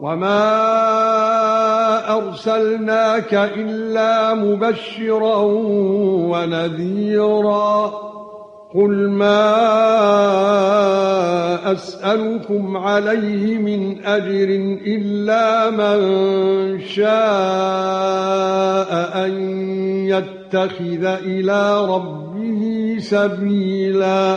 وما ارسلناك الا مبشرا ونذيرا قل ما اسالكم عليه من اجر الا من شاء ان يتخذ إلى ربه سبيلا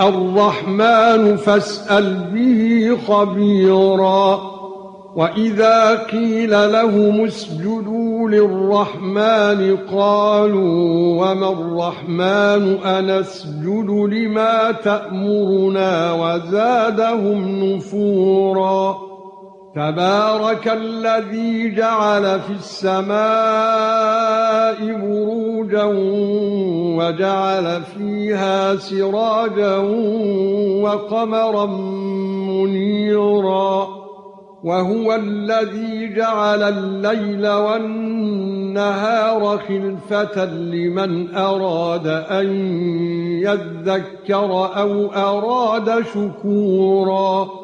الرحمن فاسأل به خبيرا. وإذا قيل لهم اسجدوا للرحمن قالوا وما الرحمن أنسجد لما تأمرنا وزادهم نفورا. تبارك الذي جعل في السماء بروجا وجعل فيها سراجا وقمرا منيرا وهو الذي جعل الليل والنهار خلفة لمن أراد أن يذكر أو أراد شكورا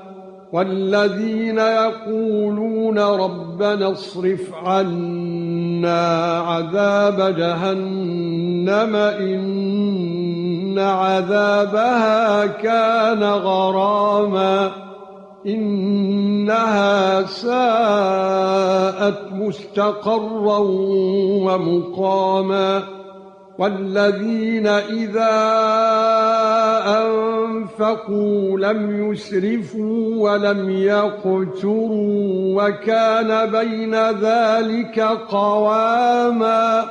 والذين يقولون ربنا اصرف عنا عذاب جهنم إن عذابها كان غراما إنها ساءت مستقرا ومقاما والذين إذا انفقوا لم يسرفوا ولم يقتروا وكان بين ذلك قواما